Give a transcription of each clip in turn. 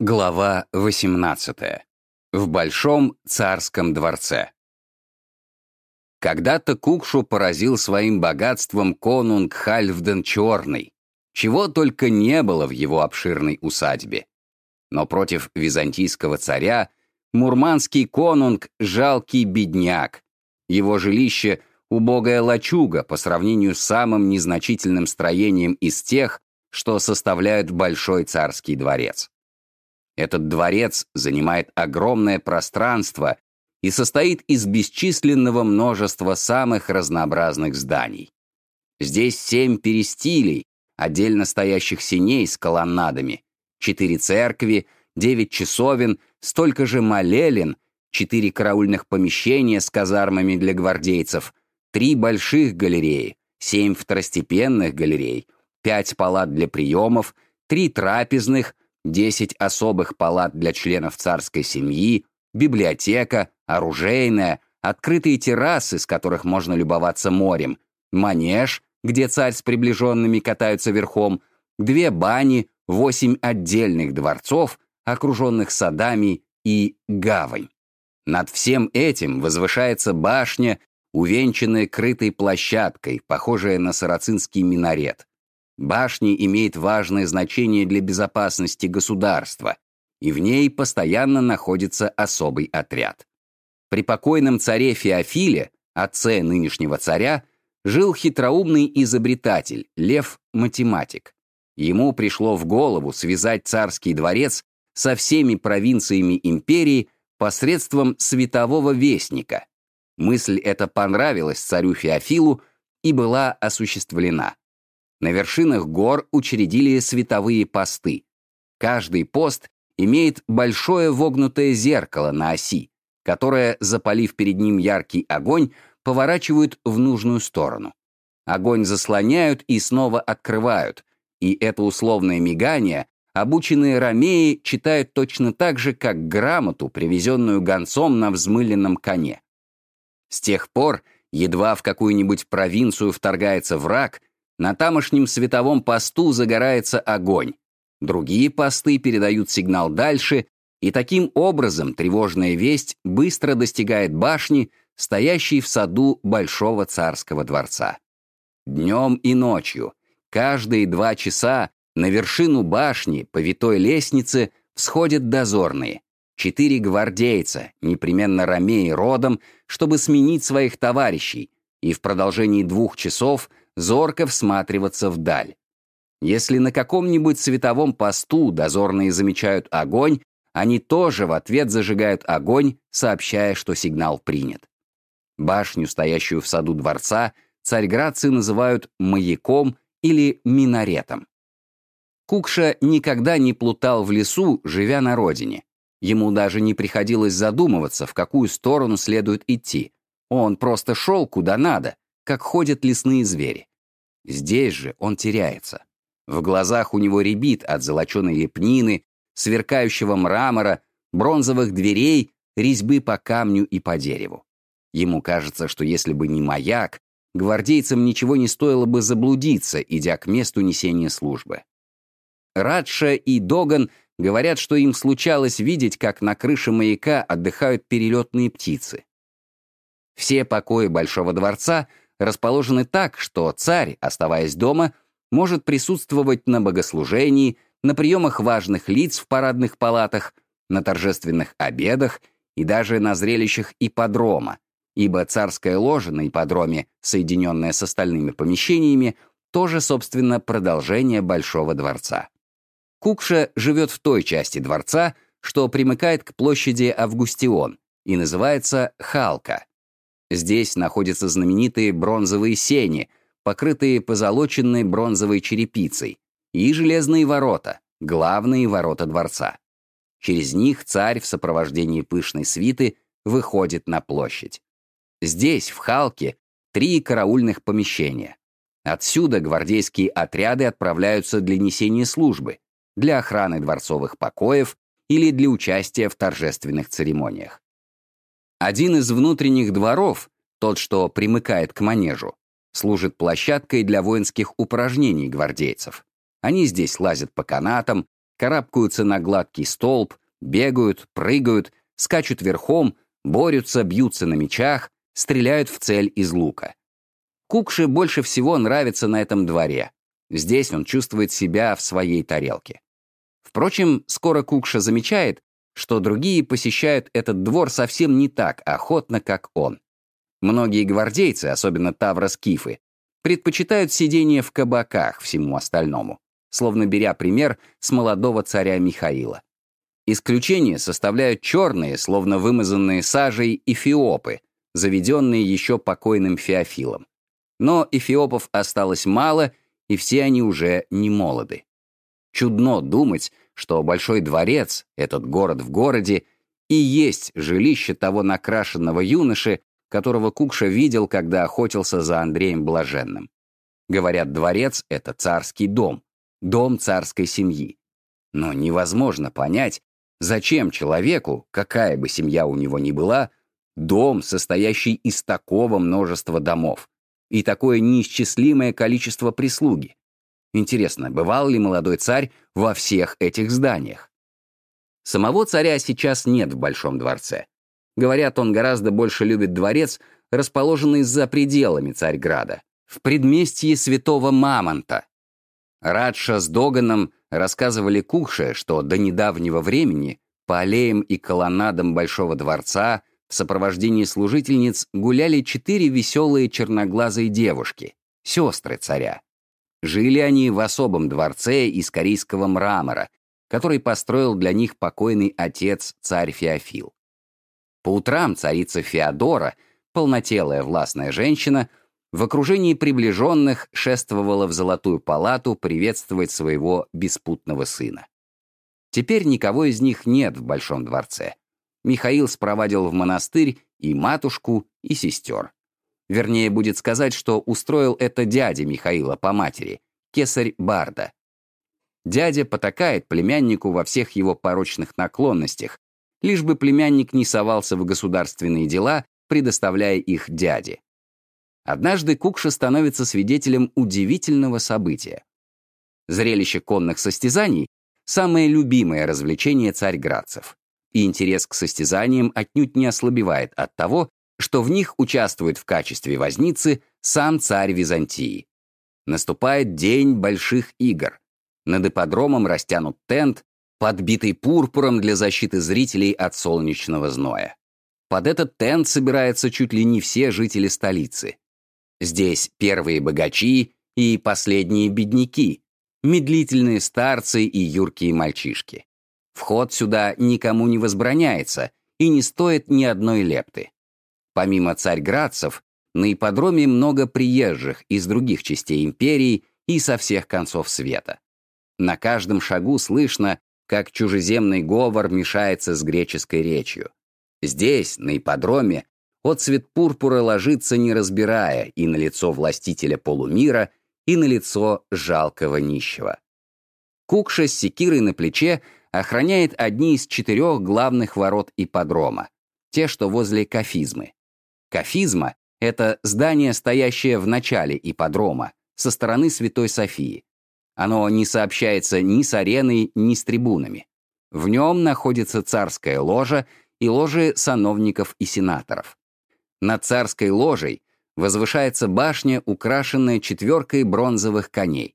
Глава 18. В Большом царском дворце. Когда-то Кукшу поразил своим богатством конунг Хальфден Черный, чего только не было в его обширной усадьбе. Но против византийского царя мурманский конунг — жалкий бедняк. Его жилище — убогая лачуга по сравнению с самым незначительным строением из тех, что составляют Большой царский дворец. Этот дворец занимает огромное пространство и состоит из бесчисленного множества самых разнообразных зданий. Здесь семь перестилей, отдельно стоящих синей с колоннадами, четыре церкви, девять часовен, столько же молелин, четыре караульных помещения с казармами для гвардейцев, три больших галереи, семь второстепенных галерей, пять палат для приемов, три трапезных, десять особых палат для членов царской семьи, библиотека, оружейная, открытые террасы, с которых можно любоваться морем, манеж, где царь с приближенными катаются верхом, две бани, восемь отдельных дворцов, окруженных садами и гавань. Над всем этим возвышается башня, увенчанная крытой площадкой, похожая на сарацинский минарет. Башня имеет важное значение для безопасности государства, и в ней постоянно находится особый отряд. При покойном царе Феофиле, отце нынешнего царя, жил хитроумный изобретатель, Лев-математик. Ему пришло в голову связать царский дворец со всеми провинциями империи посредством светового вестника. Мысль эта понравилась царю Феофилу и была осуществлена. На вершинах гор учредили световые посты. Каждый пост имеет большое вогнутое зеркало на оси, которое, запалив перед ним яркий огонь, поворачивают в нужную сторону. Огонь заслоняют и снова открывают, и это условное мигание обученные ромеи читают точно так же, как грамоту, привезенную гонцом на взмыленном коне. С тех пор, едва в какую-нибудь провинцию вторгается враг, на тамошнем световом посту загорается огонь. Другие посты передают сигнал дальше, и таким образом тревожная весть быстро достигает башни, стоящей в саду Большого царского дворца. Днем и ночью, каждые два часа, на вершину башни по витой лестнице всходят дозорные. Четыре гвардейца, непременно ромеи родом, чтобы сменить своих товарищей, и в продолжении двух часов зорко всматриваться вдаль. Если на каком-нибудь световом посту дозорные замечают огонь, они тоже в ответ зажигают огонь, сообщая, что сигнал принят. Башню, стоящую в саду дворца, царьградцы называют маяком или минаретом. Кукша никогда не плутал в лесу, живя на родине. Ему даже не приходилось задумываться, в какую сторону следует идти. Он просто шел куда надо, как ходят лесные звери. Здесь же он теряется. В глазах у него рябит от золоченой лепнины, сверкающего мрамора, бронзовых дверей, резьбы по камню и по дереву. Ему кажется, что если бы не маяк, гвардейцам ничего не стоило бы заблудиться, идя к месту несения службы. Радша и Доган говорят, что им случалось видеть, как на крыше маяка отдыхают перелетные птицы. Все покои Большого дворца расположены так, что царь, оставаясь дома, может присутствовать на богослужении, на приемах важных лиц в парадных палатах, на торжественных обедах и даже на зрелищах ипподрома, ибо царская ложа на ипподроме, соединенная с остальными помещениями, тоже, собственно, продолжение Большого дворца. Кукша живет в той части дворца, что примыкает к площади Августион и называется Халка. Здесь находятся знаменитые бронзовые сени, покрытые позолоченной бронзовой черепицей, и железные ворота, главные ворота дворца. Через них царь в сопровождении пышной свиты выходит на площадь. Здесь, в Халке, три караульных помещения. Отсюда гвардейские отряды отправляются для несения службы, для охраны дворцовых покоев или для участия в торжественных церемониях. Один из внутренних дворов, тот, что примыкает к манежу, служит площадкой для воинских упражнений гвардейцев. Они здесь лазят по канатам, карабкаются на гладкий столб, бегают, прыгают, скачут верхом, борются, бьются на мечах, стреляют в цель из лука. Кукше больше всего нравится на этом дворе. Здесь он чувствует себя в своей тарелке. Впрочем, скоро Кукша замечает, что другие посещают этот двор совсем не так охотно, как он. Многие гвардейцы, особенно тавроскифы, предпочитают сидение в кабаках всему остальному, словно беря пример с молодого царя Михаила. Исключение составляют черные, словно вымазанные сажей, эфиопы, заведенные еще покойным Феофилом. Но эфиопов осталось мало, и все они уже не молоды. Чудно думать, что Большой дворец, этот город в городе, и есть жилище того накрашенного юноши, которого Кукша видел, когда охотился за Андреем Блаженным. Говорят, дворец — это царский дом, дом царской семьи. Но невозможно понять, зачем человеку, какая бы семья у него ни была, дом, состоящий из такого множества домов и такое неисчислимое количество прислуги. Интересно, бывал ли молодой царь во всех этих зданиях? Самого царя сейчас нет в Большом дворце. Говорят, он гораздо больше любит дворец, расположенный за пределами Царьграда, в предместье святого Мамонта. Радша с Доганом рассказывали Кухше, что до недавнего времени по аллеям и колоннадам Большого дворца в сопровождении служительниц гуляли четыре веселые черноглазые девушки, сестры царя. Жили они в особом дворце из корейского мрамора, который построил для них покойный отец царь Феофил. По утрам царица Феодора, полнотелая властная женщина, в окружении приближенных шествовала в Золотую палату приветствовать своего беспутного сына. Теперь никого из них нет в Большом дворце. Михаил спровадил в монастырь и матушку, и сестер. Вернее, будет сказать, что устроил это дядя Михаила по матери, кесарь Барда. Дядя потакает племяннику во всех его порочных наклонностях, лишь бы племянник не совался в государственные дела, предоставляя их дяде. Однажды Кукша становится свидетелем удивительного события. Зрелище конных состязаний — самое любимое развлечение царьградцев, и интерес к состязаниям отнюдь не ослабевает от того, что в них участвует в качестве возницы сам царь Византии. Наступает день больших игр. Над ипподромом растянут тент, подбитый пурпуром для защиты зрителей от солнечного зноя. Под этот тент собираются чуть ли не все жители столицы. Здесь первые богачи и последние бедняки, медлительные старцы и юркие мальчишки. Вход сюда никому не возбраняется и не стоит ни одной лепты. Помимо царьградцев, на ипподроме много приезжих из других частей империи и со всех концов света. На каждом шагу слышно как чужеземный говор мешается с греческой речью. Здесь, на ипподроме, отцвет пурпура ложится, не разбирая, и на лицо властителя полумира, и на лицо жалкого нищего. Кукша с секирой на плече охраняет одни из четырех главных ворот ипподрома, те, что возле кафизмы. Кафизма — это здание, стоящее в начале ипподрома, со стороны Святой Софии. Оно не сообщается ни с ареной, ни с трибунами. В нем находится царская ложа и ложи сановников и сенаторов. Над царской ложей возвышается башня, украшенная четверкой бронзовых коней.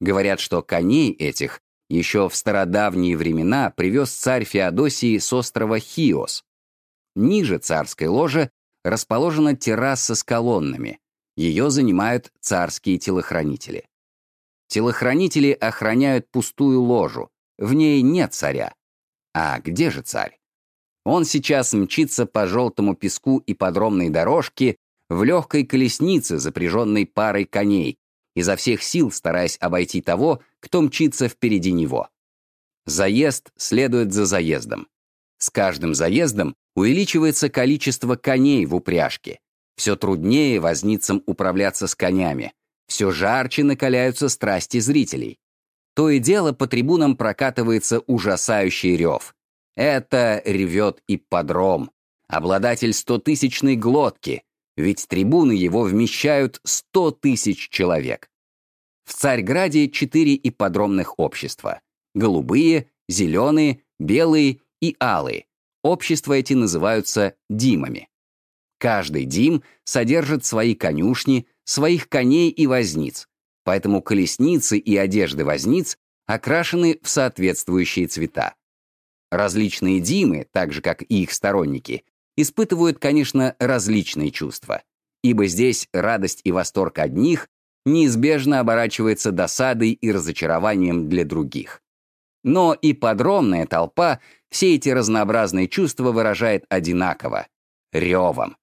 Говорят, что коней этих еще в стародавние времена привез царь Феодосии с острова Хиос. Ниже царской ложи расположена терраса с колоннами. Ее занимают царские телохранители. Телохранители охраняют пустую ложу. В ней нет царя. А где же царь? Он сейчас мчится по желтому песку и подромной дорожке в легкой колеснице, запряженной парой коней, изо всех сил стараясь обойти того, кто мчится впереди него. Заезд следует за заездом. С каждым заездом увеличивается количество коней в упряжке. Все труднее возницам управляться с конями. Все жарче накаляются страсти зрителей. То и дело по трибунам прокатывается ужасающий рев. Это ревет ипподром, обладатель стотысячной глотки, ведь трибуны его вмещают сто тысяч человек. В Царьграде четыре ипподромных общества. голубые, зеленые, белые и алые. Общества эти называются димами. Каждый дим содержит свои конюшни, своих коней и возниц, поэтому колесницы и одежды возниц окрашены в соответствующие цвета. Различные димы, так же как и их сторонники, испытывают, конечно, различные чувства, ибо здесь радость и восторг одних неизбежно оборачивается досадой и разочарованием для других. Но и подромная толпа все эти разнообразные чувства выражает одинаково — ревом.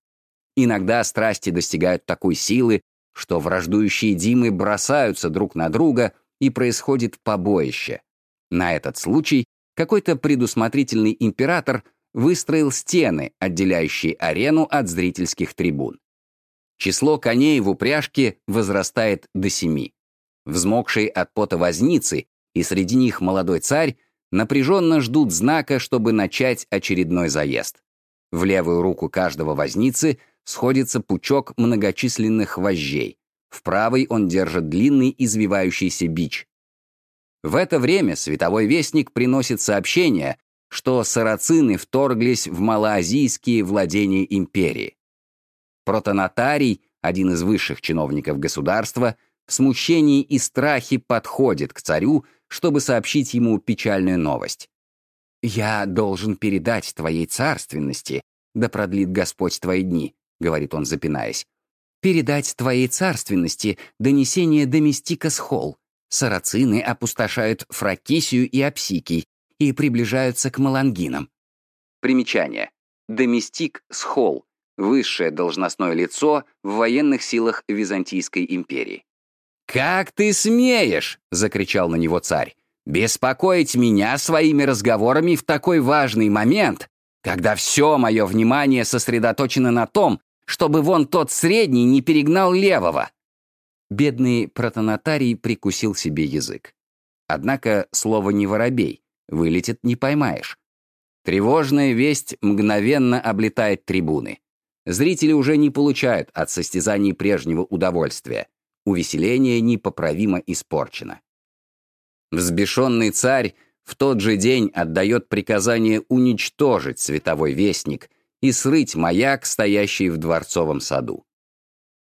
Иногда страсти достигают такой силы, что враждующие Димы бросаются друг на друга, и происходит побоище. На этот случай какой-то предусмотрительный император выстроил стены, отделяющие арену от зрительских трибун. Число коней в упряжке возрастает до семи. Взмокшие от пота возницы, и среди них молодой царь, напряженно ждут знака, чтобы начать очередной заезд. В левую руку каждого возницы сходится пучок многочисленных вожжей. В правой он держит длинный извивающийся бич. В это время световой вестник приносит сообщение, что сарацины вторглись в малоазийские владения империи. Протонотарий, один из высших чиновников государства, в смущении и страхе подходит к царю, чтобы сообщить ему печальную новость. «Я должен передать твоей царственности, да продлит Господь твои дни», — говорит он, запинаясь. «Передать твоей царственности донесение Доместика Схол. Сарацины опустошают Фракисию и Апсикий и приближаются к Малангинам». Примечание. Доместик Схол — высшее должностное лицо в военных силах Византийской империи. «Как ты смеешь!» — закричал на него царь. «Беспокоить меня своими разговорами в такой важный момент, когда все мое внимание сосредоточено на том, чтобы вон тот средний не перегнал левого». Бедный протонотарий прикусил себе язык. Однако слово «не воробей» вылетит не поймаешь. Тревожная весть мгновенно облетает трибуны. Зрители уже не получают от состязаний прежнего удовольствия увеселение непоправимо испорчено. Взбешенный царь в тот же день отдает приказание уничтожить световой вестник и срыть маяк, стоящий в дворцовом саду.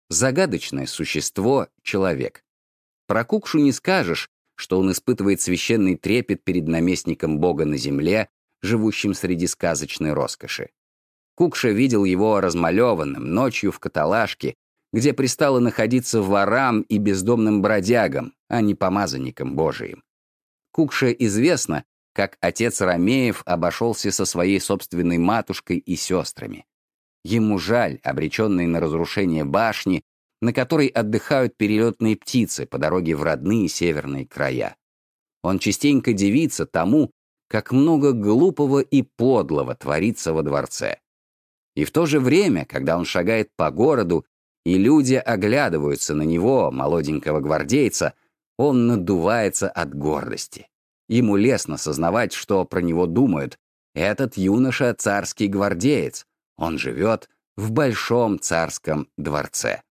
Загадочное существо — человек. Про Кукшу не скажешь, что он испытывает священный трепет перед наместником Бога на земле, живущим среди сказочной роскоши. Кукша видел его размалеванным ночью в каталажке, где пристало находиться ворам и бездомным бродягам, а не помазанникам Божиим. Кукше известно, как отец Ромеев обошелся со своей собственной матушкой и сестрами. Ему жаль, обреченные на разрушение башни, на которой отдыхают перелетные птицы по дороге в родные северные края. Он частенько дивится тому, как много глупого и подлого творится во дворце. И в то же время, когда он шагает по городу и люди оглядываются на него, молоденького гвардейца, он надувается от гордости. Ему лестно сознавать, что про него думают. Этот юноша — царский гвардеец. Он живет в большом царском дворце.